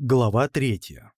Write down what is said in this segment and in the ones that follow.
Глава третья.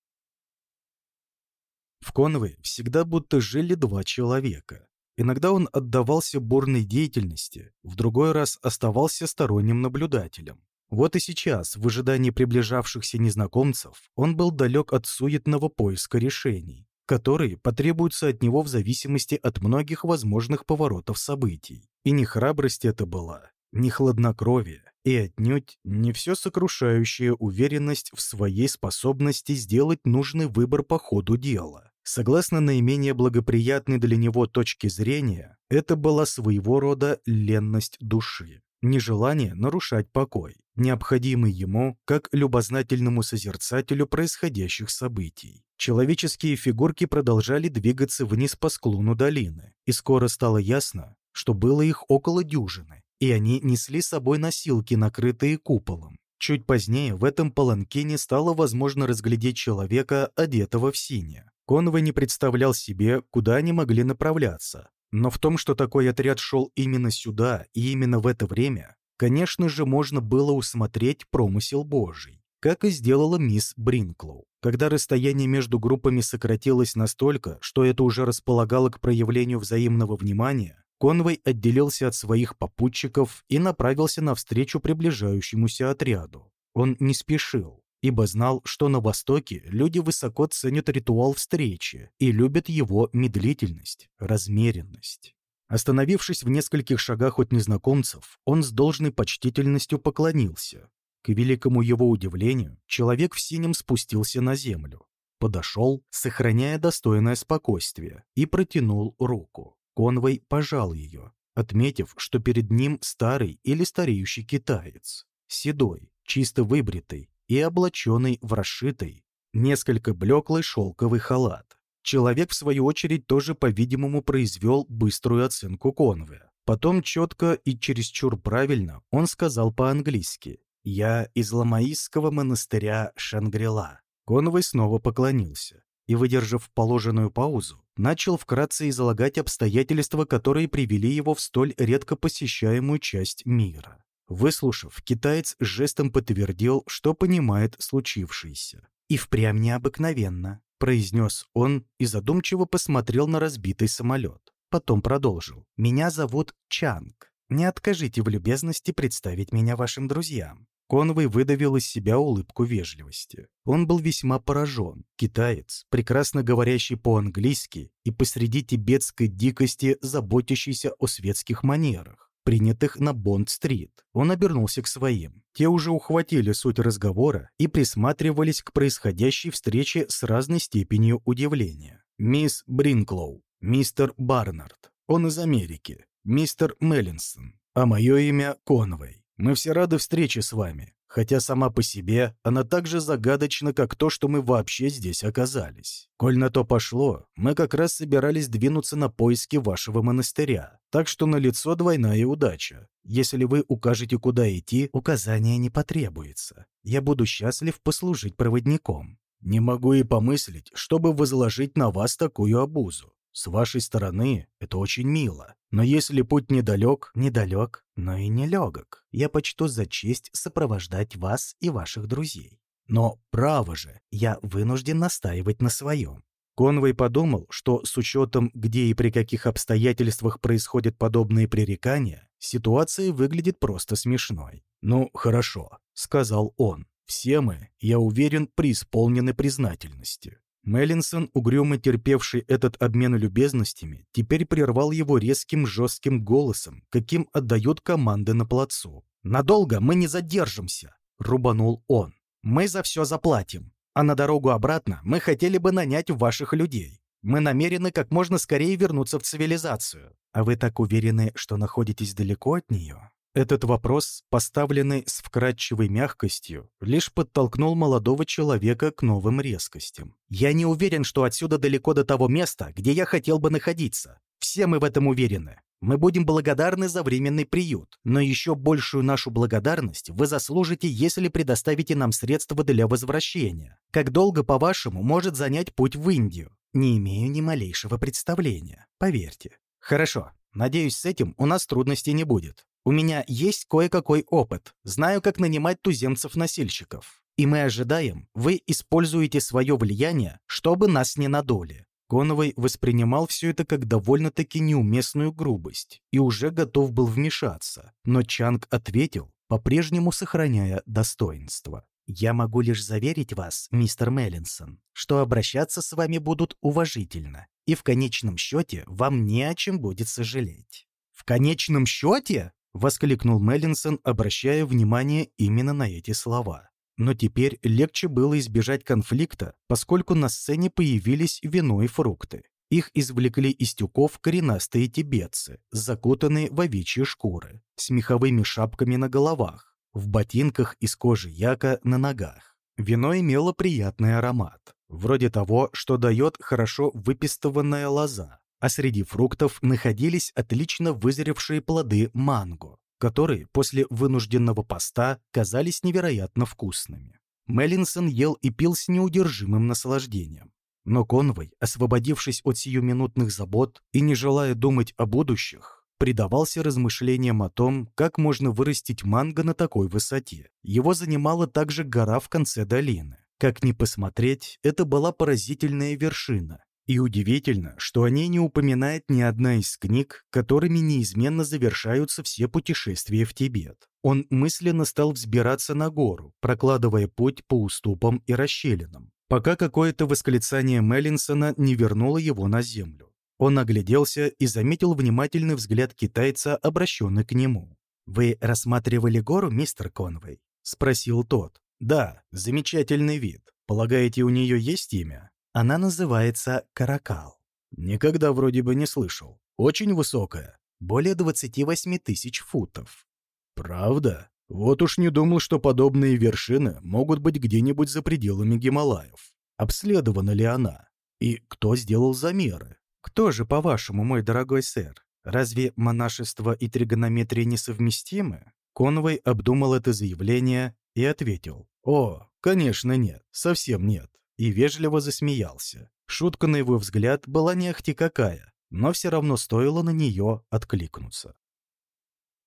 В Конве всегда будто жили два человека. Иногда он отдавался бурной деятельности, в другой раз оставался сторонним наблюдателем. Вот и сейчас, в ожидании приближавшихся незнакомцев, он был далек от суетного поиска решений, которые потребуются от него в зависимости от многих возможных поворотов событий. И не храбрость это была, не хладнокровие, и отнюдь не все сокрушающая уверенность в своей способности сделать нужный выбор по ходу дела. Согласно наименее благоприятной для него точке зрения, это была своего рода ленность души, нежелание нарушать покой, необходимый ему как любознательному созерцателю происходящих событий. Человеческие фигурки продолжали двигаться вниз по склону долины, и скоро стало ясно, что было их около дюжины, и они несли с собой носилки, накрытые куполом. Чуть позднее в этом паланкине стало возможно разглядеть человека, одетого в синее. Конвой не представлял себе, куда они могли направляться. Но в том, что такой отряд шел именно сюда и именно в это время, конечно же, можно было усмотреть промысел Божий, как и сделала мисс Бринклоу. Когда расстояние между группами сократилось настолько, что это уже располагало к проявлению взаимного внимания, Конвой отделился от своих попутчиков и направился навстречу приближающемуся отряду. Он не спешил, ибо знал, что на Востоке люди высоко ценят ритуал встречи и любят его медлительность, размеренность. Остановившись в нескольких шагах от незнакомцев, он с должной почтительностью поклонился. К великому его удивлению, человек в синем спустился на землю, подошел, сохраняя достойное спокойствие, и протянул руку. Конвой пожал ее, отметив, что перед ним старый или стареющий китаец, седой, чисто выбритый и облаченный в расшитый, несколько блеклый шелковый халат. Человек, в свою очередь, тоже, по-видимому, произвел быструю оценку Конве. Потом четко и чересчур правильно он сказал по-английски «Я из Ламаистского монастыря Шангрила». Конвой снова поклонился и, выдержав положенную паузу, начал вкратце излагать обстоятельства, которые привели его в столь редко посещаемую часть мира. Выслушав, китаец жестом подтвердил, что понимает случившееся. «И впрямь необыкновенно», — произнес он и задумчиво посмотрел на разбитый самолет. Потом продолжил. «Меня зовут Чанг. Не откажите в любезности представить меня вашим друзьям. Конвой выдавил из себя улыбку вежливости. Он был весьма поражен. Китаец, прекрасно говорящий по-английски и посреди тибетской дикости заботящийся о светских манерах, принятых на Бонд-стрит. Он обернулся к своим. Те уже ухватили суть разговора и присматривались к происходящей встрече с разной степенью удивления. «Мисс Бринклоу, мистер Барнард, он из Америки, мистер Меллинсон, а мое имя Конвей. Мы все рады встрече с вами, хотя сама по себе она так же загадочна, как то, что мы вообще здесь оказались. Коль на то пошло, мы как раз собирались двинуться на поиски вашего монастыря, так что на лицо двойная удача. Если вы укажете, куда идти, указания не потребуется. Я буду счастлив послужить проводником. Не могу и помыслить, чтобы возложить на вас такую обузу. С вашей стороны это очень мило. Но если путь недалек, недалек, но и нелегок, я почту за честь сопровождать вас и ваших друзей. Но, право же, я вынужден настаивать на своем. Конвой подумал, что с учетом, где и при каких обстоятельствах происходят подобные пререкания, ситуация выглядит просто смешной. «Ну, хорошо», — сказал он. «Все мы, я уверен, преисполнены признательности. Меллинсон, угрюмо терпевший этот обмен любезностями, теперь прервал его резким жестким голосом, каким отдают команды на плацу. «Надолго мы не задержимся», — рубанул он. «Мы за все заплатим, а на дорогу обратно мы хотели бы нанять ваших людей. Мы намерены как можно скорее вернуться в цивилизацию. А вы так уверены, что находитесь далеко от нее?» Этот вопрос, поставленный с вкрадчивой мягкостью, лишь подтолкнул молодого человека к новым резкостям. «Я не уверен, что отсюда далеко до того места, где я хотел бы находиться. Все мы в этом уверены. Мы будем благодарны за временный приют, но еще большую нашу благодарность вы заслужите, если предоставите нам средства для возвращения. Как долго, по-вашему, может занять путь в Индию? Не имею ни малейшего представления, поверьте. Хорошо, надеюсь, с этим у нас трудностей не будет. У меня есть кое-какой опыт. Знаю, как нанимать туземцев-носильщиков. и мы ожидаем, вы используете свое влияние, чтобы нас не надули». Коновой воспринимал все это как довольно-таки неуместную грубость и уже готов был вмешаться, но Чанг ответил, по-прежнему сохраняя достоинство. «Я могу лишь заверить вас, мистер Меллинсон, что обращаться с вами будут уважительно, и в конечном счете вам не о чем будет сожалеть». «В конечном счете?» — воскликнул Меллинсон, обращая внимание именно на эти слова. Но теперь легче было избежать конфликта, поскольку на сцене появились вино и фрукты. Их извлекли из тюков коренастые тибетцы, закутанные в овечьи шкуры, с меховыми шапками на головах, в ботинках из кожи яка на ногах. Вино имело приятный аромат, вроде того, что дает хорошо выпистыванная лоза, а среди фруктов находились отлично вызревшие плоды манго, которые после вынужденного поста казались невероятно вкусными. Меллинсон ел и пил с неудержимым наслаждением. Но Конвой, освободившись от сиюминутных забот и не желая думать о будущих, предавался размышлениям о том, как можно вырастить манго на такой высоте. Его занимала также гора в конце долины. Как ни посмотреть, это была поразительная вершина, и удивительно, что о ней не упоминает ни одна из книг, которыми неизменно завершаются все путешествия в Тибет. Он мысленно стал взбираться на гору, прокладывая путь по уступам и расщелинам, пока какое-то восклицание Меллинсона не вернуло его на землю. Он огляделся и заметил внимательный взгляд китайца, обращенный к нему. «Вы рассматривали гору, мистер Конвей?» — спросил тот. «Да, замечательный вид. Полагаете, у нее есть имя?» Она называется «Каракал». Никогда вроде бы не слышал. Очень высокая. Более 28 тысяч футов. Правда? Вот уж не думал, что подобные вершины могут быть где-нибудь за пределами Гималаев. Обследована ли она? И кто сделал замеры? Кто же, по-вашему, мой дорогой сэр? Разве монашество и тригонометрия несовместимы? Конвой обдумал это заявление и ответил. О, конечно нет, совсем нет и вежливо засмеялся. Шутка, на его взгляд, была не ахти какая, но все равно стоило на нее откликнуться.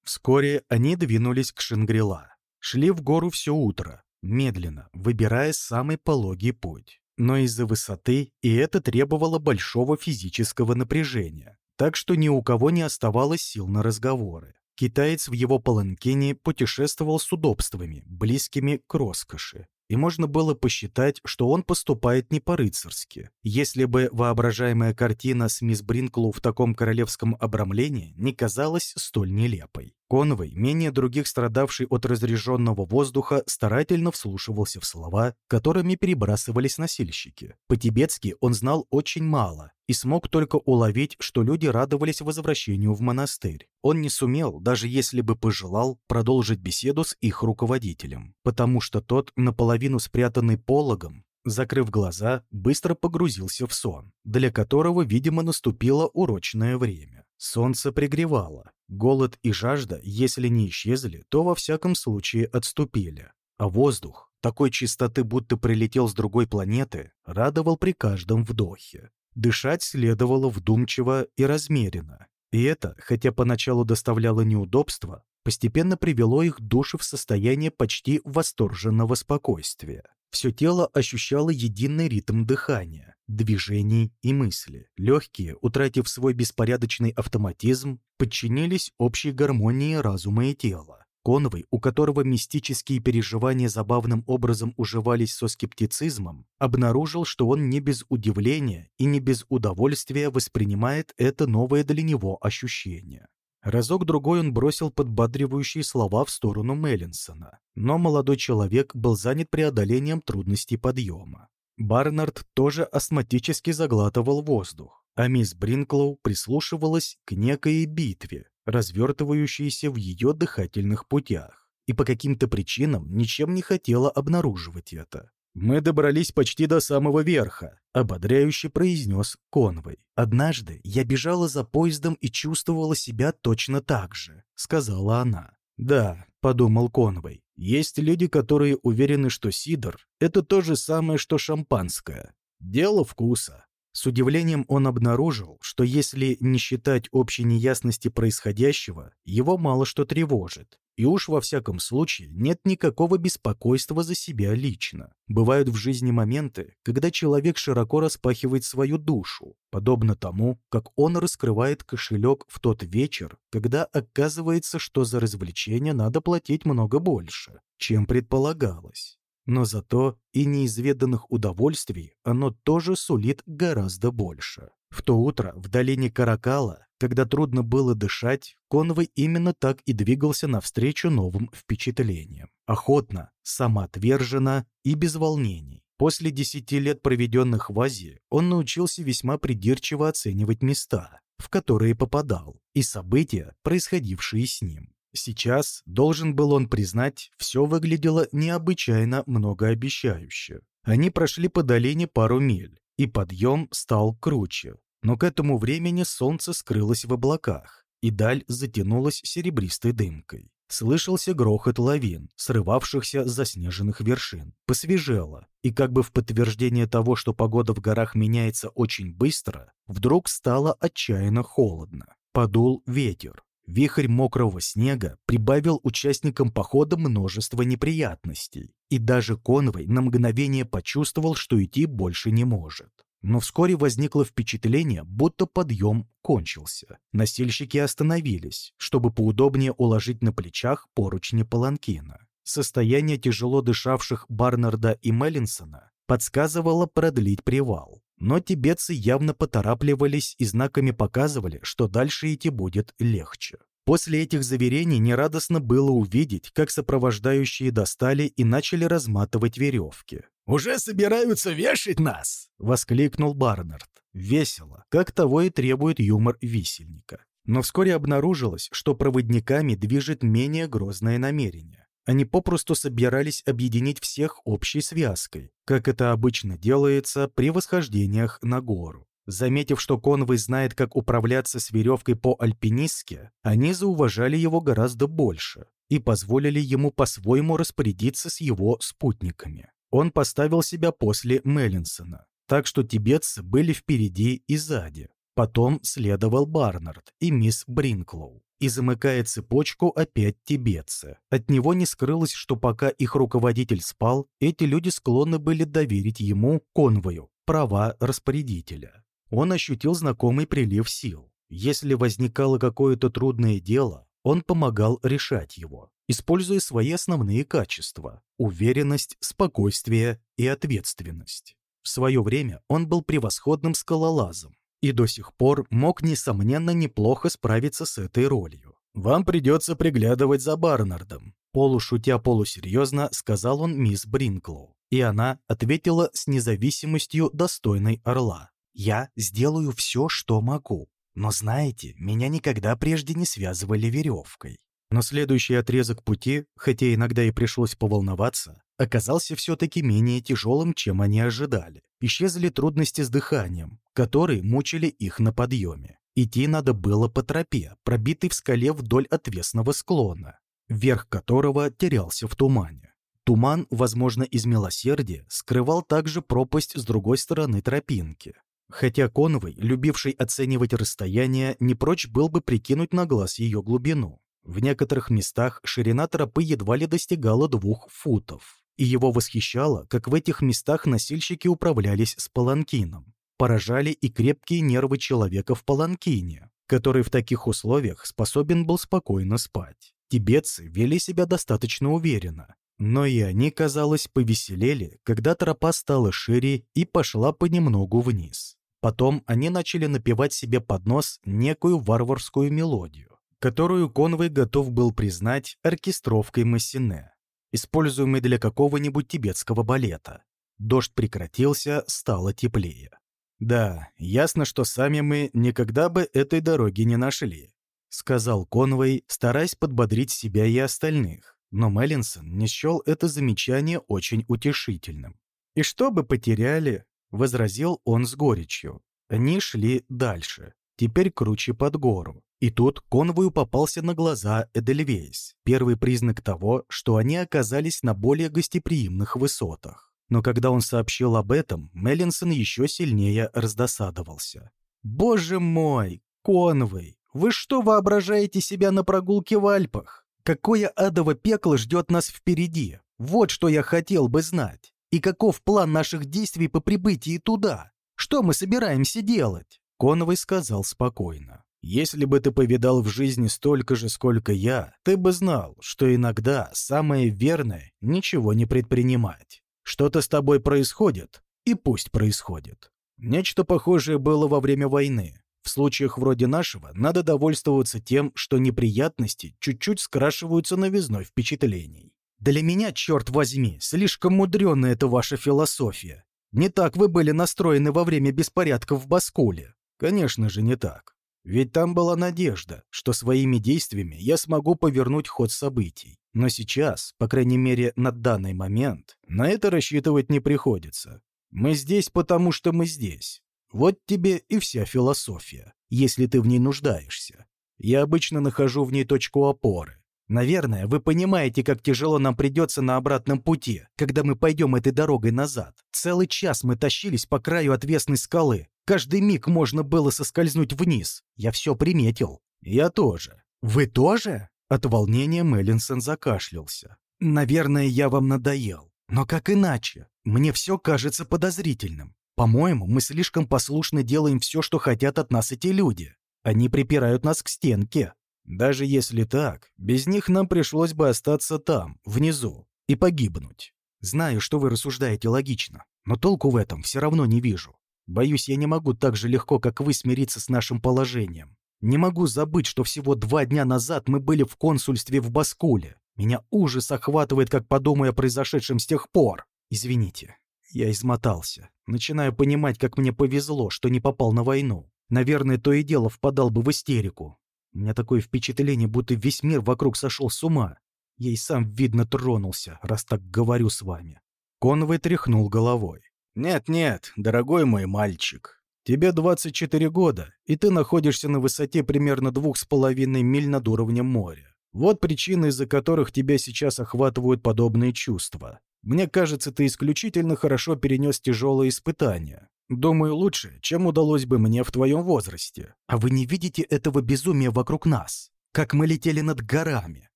Вскоре они двинулись к Шангрила. Шли в гору все утро, медленно, выбирая самый пологий путь. Но из-за высоты и это требовало большого физического напряжения, так что ни у кого не оставалось сил на разговоры. Китаец в его паланкине путешествовал с удобствами, близкими к роскоши и можно было посчитать, что он поступает не по-рыцарски, если бы воображаемая картина с мисс Бринклу в таком королевском обрамлении не казалась столь нелепой. Конвой, менее других страдавший от разреженного воздуха, старательно вслушивался в слова, которыми перебрасывались носильщики. По-тибетски он знал очень мало и смог только уловить, что люди радовались возвращению в монастырь. Он не сумел, даже если бы пожелал, продолжить беседу с их руководителем, потому что тот, наполовину спрятанный пологом, закрыв глаза, быстро погрузился в сон, для которого, видимо, наступило урочное время. Солнце пригревало, голод и жажда, если не исчезли, то во всяком случае отступили. А воздух, такой чистоты, будто прилетел с другой планеты, радовал при каждом вдохе. Дышать следовало вдумчиво и размеренно. И это, хотя поначалу доставляло неудобства, постепенно привело их души в состояние почти восторженного спокойствия. Все тело ощущало единый ритм дыхания, движений и мысли. Легкие, утратив свой беспорядочный автоматизм, подчинились общей гармонии разума и тела. Конвой, у которого мистические переживания забавным образом уживались со скептицизмом, обнаружил, что он не без удивления и не без удовольствия воспринимает это новое для него ощущение. Разок-другой он бросил подбадривающие слова в сторону Меллинсона, но молодой человек был занят преодолением трудностей подъема. Барнард тоже астматически заглатывал воздух, а мисс Бринклоу прислушивалась к некой битве, развертывающейся в ее дыхательных путях, и по каким-то причинам ничем не хотела обнаруживать это. «Мы добрались почти до самого верха», — ободряюще произнес Конвой. «Однажды я бежала за поездом и чувствовала себя точно так же», — сказала она. «Да», — подумал Конвой, — «есть люди, которые уверены, что сидр — это то же самое, что шампанское. Дело вкуса». С удивлением он обнаружил, что если не считать общей неясности происходящего, его мало что тревожит, И уж во всяком случае нет никакого беспокойства за себя лично. Бывают в жизни моменты, когда человек широко распахивает свою душу, подобно тому, как он раскрывает кошелек в тот вечер, когда оказывается, что за развлечение надо платить много больше, чем предполагалось. Но зато и неизведанных удовольствий оно тоже сулит гораздо больше. В то утро в долине Каракала когда трудно было дышать, Конвой именно так и двигался навстречу новым впечатлениям. Охотно, самоотверженно и без волнений. После десяти лет, проведенных в Азии, он научился весьма придирчиво оценивать места, в которые попадал, и события, происходившие с ним. Сейчас, должен был он признать, все выглядело необычайно многообещающе. Они прошли по долине пару миль, и подъем стал круче. Но к этому времени солнце скрылось в облаках, и даль затянулась серебристой дымкой. Слышался грохот лавин, срывавшихся с заснеженных вершин. Посвежело, и как бы в подтверждение того, что погода в горах меняется очень быстро, вдруг стало отчаянно холодно. Подул ветер. Вихрь мокрого снега прибавил участникам похода множество неприятностей, и даже Конвой на мгновение почувствовал, что идти больше не может. Но вскоре возникло впечатление, будто подъем кончился. Носильщики остановились, чтобы поудобнее уложить на плечах поручни паланкина. Состояние тяжело дышавших Барнарда и Меллинсона подсказывало продлить привал. Но тибетцы явно поторапливались и знаками показывали, что дальше идти будет легче. После этих заверений нерадостно было увидеть, как сопровождающие достали и начали разматывать веревки. «Уже собираются вешать нас!» — воскликнул Барнард. Весело, как того и требует юмор висельника. Но вскоре обнаружилось, что проводниками движет менее грозное намерение. Они попросту собирались объединить всех общей связкой, как это обычно делается при восхождениях на гору. Заметив, что Конвой знает, как управляться с веревкой по-альпинистски, они зауважали его гораздо больше и позволили ему по-своему распорядиться с его спутниками. Он поставил себя после Меллинсона, так что тибетцы были впереди и сзади. Потом следовал Барнард и мисс Бринклоу. И замыкая цепочку опять тибетцы. От него не скрылось, что пока их руководитель спал, эти люди склонны были доверить ему, конвою, права распорядителя он ощутил знакомый прилив сил. Если возникало какое-то трудное дело, он помогал решать его, используя свои основные качества – уверенность, спокойствие и ответственность. В свое время он был превосходным скалолазом и до сих пор мог, несомненно, неплохо справиться с этой ролью. «Вам придется приглядывать за Барнардом», полушутя полусерьезно сказал он мисс Бринклоу, и она ответила с независимостью достойной орла. Я сделаю все, что могу. Но знаете, меня никогда прежде не связывали веревкой. Но следующий отрезок пути, хотя иногда и пришлось поволноваться, оказался все-таки менее тяжелым, чем они ожидали. Исчезли трудности с дыханием, которые мучили их на подъеме. Идти надо было по тропе, пробитой в скале вдоль отвесного склона, верх которого терялся в тумане. Туман, возможно, из милосердия, скрывал также пропасть с другой стороны тропинки. Хотя Конвой, любивший оценивать расстояние, не прочь был бы прикинуть на глаз ее глубину. В некоторых местах ширина тропы едва ли достигала двух футов. И его восхищало, как в этих местах носильщики управлялись с паланкином. Поражали и крепкие нервы человека в паланкине, который в таких условиях способен был спокойно спать. Тибетцы вели себя достаточно уверенно, но и они, казалось, повеселели, когда тропа стала шире и пошла понемногу вниз. Потом они начали напевать себе под нос некую варварскую мелодию, которую Конвой готов был признать оркестровкой Массине, используемой для какого-нибудь тибетского балета. Дождь прекратился, стало теплее. «Да, ясно, что сами мы никогда бы этой дороги не нашли», сказал Конвой, стараясь подбодрить себя и остальных. Но Меллинсон не счел это замечание очень утешительным. «И что бы потеряли, — возразил он с горечью. Они шли дальше, теперь круче под гору. И тут конвою попался на глаза Эдельвейс, первый признак того, что они оказались на более гостеприимных высотах. Но когда он сообщил об этом, Меллинсон еще сильнее раздосадовался. «Боже мой, конвой, вы что воображаете себя на прогулке в Альпах? Какое адово пекло ждет нас впереди? Вот что я хотел бы знать. И каков план наших действий по прибытии туда? Что мы собираемся делать?» Коновый сказал спокойно. «Если бы ты повидал в жизни столько же, сколько я, ты бы знал, что иногда самое верное — ничего не предпринимать. Что-то с тобой происходит, и пусть происходит. Нечто похожее было во время войны. В случаях вроде нашего надо довольствоваться тем, что неприятности чуть-чуть скрашиваются новизной впечатлений. Для меня, черт возьми, слишком мудренная эта ваша философия. Не так вы были настроены во время беспорядков в Баскуле. Конечно же, не так. Ведь там была надежда, что своими действиями я смогу повернуть ход событий. Но сейчас, по крайней мере на данный момент, на это рассчитывать не приходится. Мы здесь, потому что мы здесь. Вот тебе и вся философия, если ты в ней нуждаешься. Я обычно нахожу в ней точку опоры. Наверное, вы понимаете, как тяжело нам придется на обратном пути, когда мы пойдем этой дорогой назад. Целый час мы тащились по краю отвесной скалы. Каждый миг можно было соскользнуть вниз. Я все приметил. Я тоже. Вы тоже? От волнения Меллинсон закашлялся. Наверное, я вам надоел. Но как иначе? Мне все кажется подозрительным. По-моему, мы слишком послушно делаем все, что хотят от нас эти люди. Они припирают нас к стенке. Даже если так, без них нам пришлось бы остаться там, внизу, и погибнуть. Знаю, что вы рассуждаете логично, но толку в этом все равно не вижу. Боюсь, я не могу так же легко, как вы, смириться с нашим положением. Не могу забыть, что всего два дня назад мы были в консульстве в Баскуле. Меня ужас охватывает, как подумаю о произошедшем с тех пор. Извините, я измотался. Начинаю понимать, как мне повезло, что не попал на войну. Наверное, то и дело впадал бы в истерику. У меня такое впечатление, будто весь мир вокруг сошел с ума. Я и сам, видно, тронулся, раз так говорю с вами. Конвой тряхнул головой. «Нет-нет, дорогой мой мальчик, тебе 24 года, и ты находишься на высоте примерно двух с половиной миль над уровнем моря. Вот причины, из-за которых тебя сейчас охватывают подобные чувства. Мне кажется, ты исключительно хорошо перенес тяжелые испытания. Думаю, лучше, чем удалось бы мне в твоем возрасте. А вы не видите этого безумия вокруг нас? Как мы летели над горами,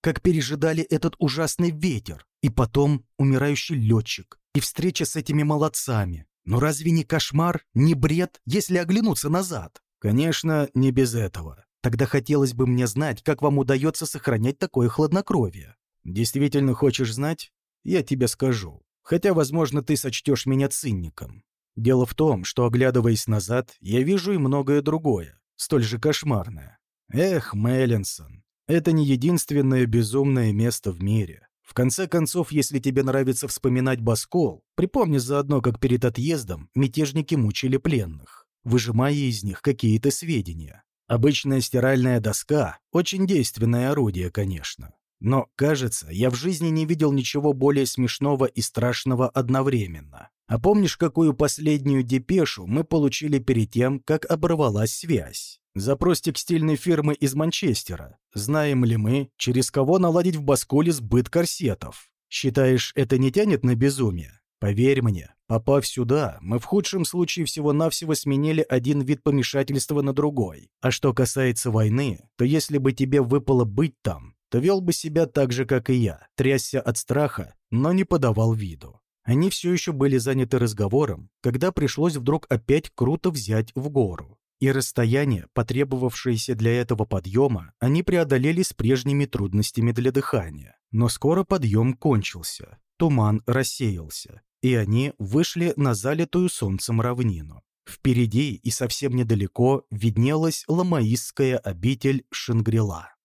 как пережидали этот ужасный ветер, и потом умирающий летчик, и встреча с этими молодцами. Но разве не кошмар, не бред, если оглянуться назад? Конечно, не без этого. Тогда хотелось бы мне знать, как вам удается сохранять такое хладнокровие. Действительно хочешь знать? я тебе скажу. Хотя, возможно, ты сочтешь меня цинником. Дело в том, что, оглядываясь назад, я вижу и многое другое, столь же кошмарное. Эх, Меллинсон, это не единственное безумное место в мире. В конце концов, если тебе нравится вспоминать Баскол, припомни заодно, как перед отъездом мятежники мучили пленных, выжимая из них какие-то сведения. Обычная стиральная доска – очень действенное орудие, конечно. Но, кажется, я в жизни не видел ничего более смешного и страшного одновременно. А помнишь, какую последнюю депешу мы получили перед тем, как оборвалась связь? Запрос текстильной фирмы из Манчестера. Знаем ли мы, через кого наладить в Баскуле сбыт корсетов? Считаешь, это не тянет на безумие? Поверь мне, попав сюда, мы в худшем случае всего-навсего сменили один вид помешательства на другой. А что касается войны, то если бы тебе выпало быть там, то вел бы себя так же, как и я, трясся от страха, но не подавал виду. Они все еще были заняты разговором, когда пришлось вдруг опять круто взять в гору. И расстояние, потребовавшееся для этого подъема, они преодолели с прежними трудностями для дыхания. Но скоро подъем кончился, туман рассеялся, и они вышли на залитую солнцем равнину. Впереди и совсем недалеко виднелась ламаистская обитель Шангрила.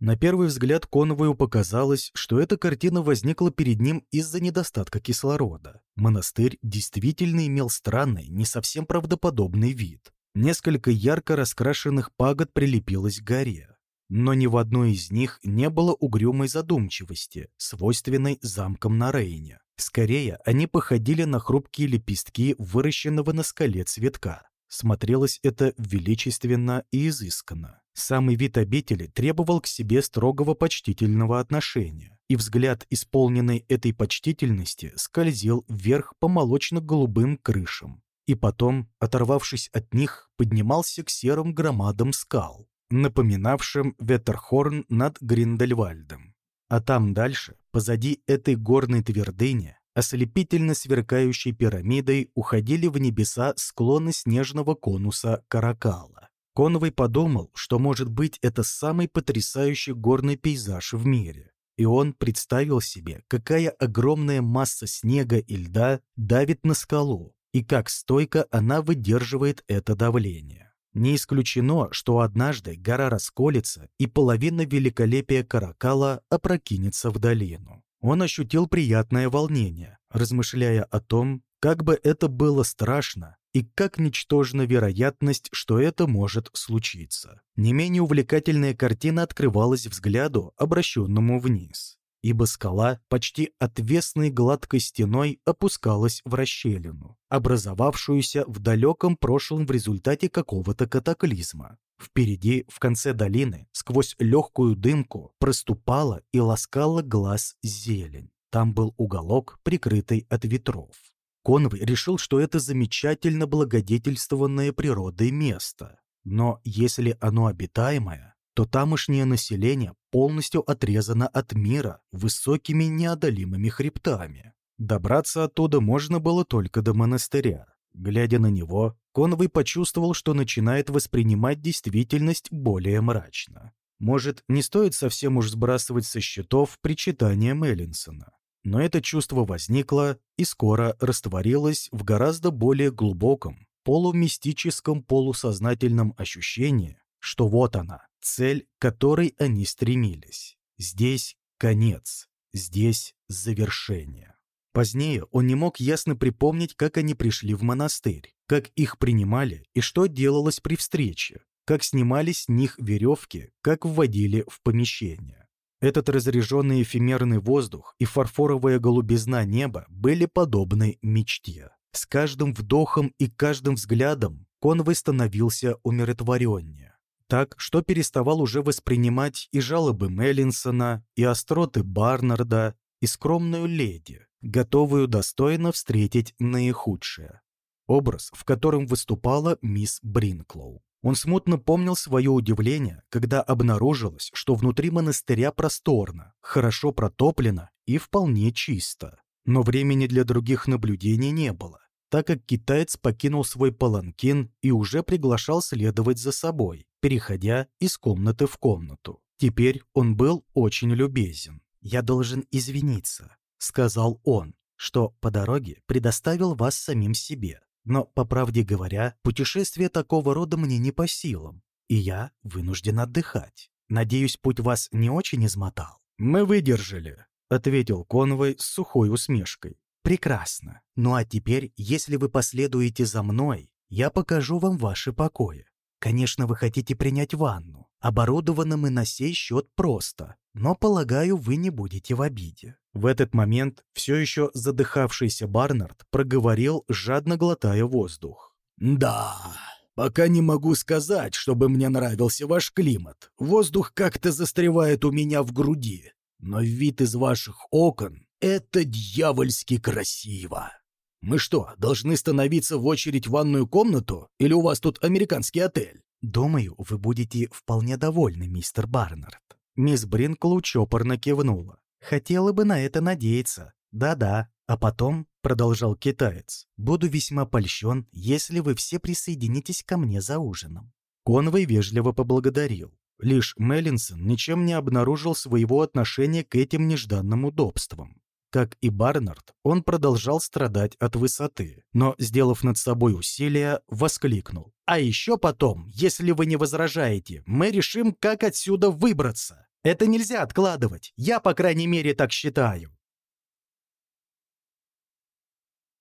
На первый взгляд Конвою показалось, что эта картина возникла перед ним из-за недостатка кислорода. Монастырь действительно имел странный, не совсем правдоподобный вид. Несколько ярко раскрашенных пагод прилепилось к горе. Но ни в одной из них не было угрюмой задумчивости, свойственной замкам на Рейне. Скорее, они походили на хрупкие лепестки выращенного на скале цветка. Смотрелось это величественно и изысканно. Самый вид обители требовал к себе строгого почтительного отношения, и взгляд, исполненный этой почтительности, скользил вверх по молочно-голубым крышам, и потом, оторвавшись от них, поднимался к серым громадам скал. напоминавшим Веттерхорн над Гриндельвальдом. А там дальше, позади этой горной твердыни, ослепительно сверкающей пирамидой уходили в небеса склоны снежного конуса Каракала. Конвой подумал, что, может быть, это самый потрясающий горный пейзаж в мире. И он представил себе, какая огромная масса снега и льда давит на скалу, и как стойко она выдерживает это давление. Не исключено, что однажды гора расколется, и половина великолепия Каракала опрокинется в долину. Он ощутил приятное волнение, размышляя о том, как бы это было страшно и как ничтожна вероятность, что это может случиться. Не менее увлекательная картина открывалась взгляду, обращенному вниз, ибо скала почти отвесной гладкой стеной опускалась в расщелину, образовавшуюся в далеком прошлом в результате какого-то катаклизма. Впереди, в конце долины, сквозь легкую дымку, проступала и ласкала глаз зелень. Там был уголок, прикрытый от ветров. Конвой решил, что это замечательно благодетельствованное природой место. Но если оно обитаемое, то тамошнее население полностью отрезано от мира высокими неодолимыми хребтами. Добраться оттуда можно было только до монастыря. Глядя на него, Конвой почувствовал, что начинает воспринимать действительность более мрачно. Может, не стоит совсем уж сбрасывать со счетов причитания Меллинсона. Но это чувство возникло и скоро растворилось в гораздо более глубоком, полумистическом, полусознательном ощущении, что вот она, цель, к которой они стремились. Здесь конец, здесь завершение. Позднее он не мог ясно припомнить, как они пришли в монастырь, как их принимали и что делалось при встрече, как снимали с них веревки, как вводили в помещение. Этот разряженный эфемерный воздух и фарфоровая голубизна неба были подобны мечте. С каждым вдохом и каждым взглядом Конвой становился умиротвореннее. Так, что переставал уже воспринимать и жалобы Меллинсона, и остроты Барнарда, и скромную леди, готовую достойно встретить наихудшее. Образ, в котором выступала мисс Бринклоу. Он смутно помнил свое удивление, когда обнаружилось, что внутри монастыря просторно, хорошо протоплено и вполне чисто. Но времени для других наблюдений не было, так как китаец покинул свой паланкин и уже приглашал следовать за собой, переходя из комнаты в комнату. Теперь он был очень любезен. «Я должен извиниться», — сказал он, что по дороге предоставил вас самим себе. Но, по правде говоря, путешествие такого рода мне не по силам, и я вынужден отдыхать. Надеюсь, путь вас не очень измотал?» «Мы выдержали», — ответил Конвой с сухой усмешкой. «Прекрасно. Ну а теперь, если вы последуете за мной, я покажу вам ваши покои. Конечно, вы хотите принять ванну. Оборудованы мы на сей счет просто, но, полагаю, вы не будете в обиде». В этот момент все еще задыхавшийся Барнард проговорил, жадно глотая воздух. «Да, пока не могу сказать, чтобы мне нравился ваш климат. Воздух как-то застревает у меня в груди. Но вид из ваших окон — это дьявольски красиво. Мы что, должны становиться в очередь в ванную комнату? Или у вас тут американский отель?» «Думаю, вы будете вполне довольны, мистер Барнард». Мисс Бринклу чопорно кивнула. «Хотела бы на это надеяться. Да-да. А потом, — продолжал китаец, — буду весьма польщен, если вы все присоединитесь ко мне за ужином». Конвой вежливо поблагодарил. Лишь Меллинсон ничем не обнаружил своего отношения к этим нежданным удобствам. Как и Барнард, он продолжал страдать от высоты, но, сделав над собой усилие, воскликнул. «А еще потом, если вы не возражаете, мы решим, как отсюда выбраться. Это нельзя откладывать, я, по крайней мере, так считаю».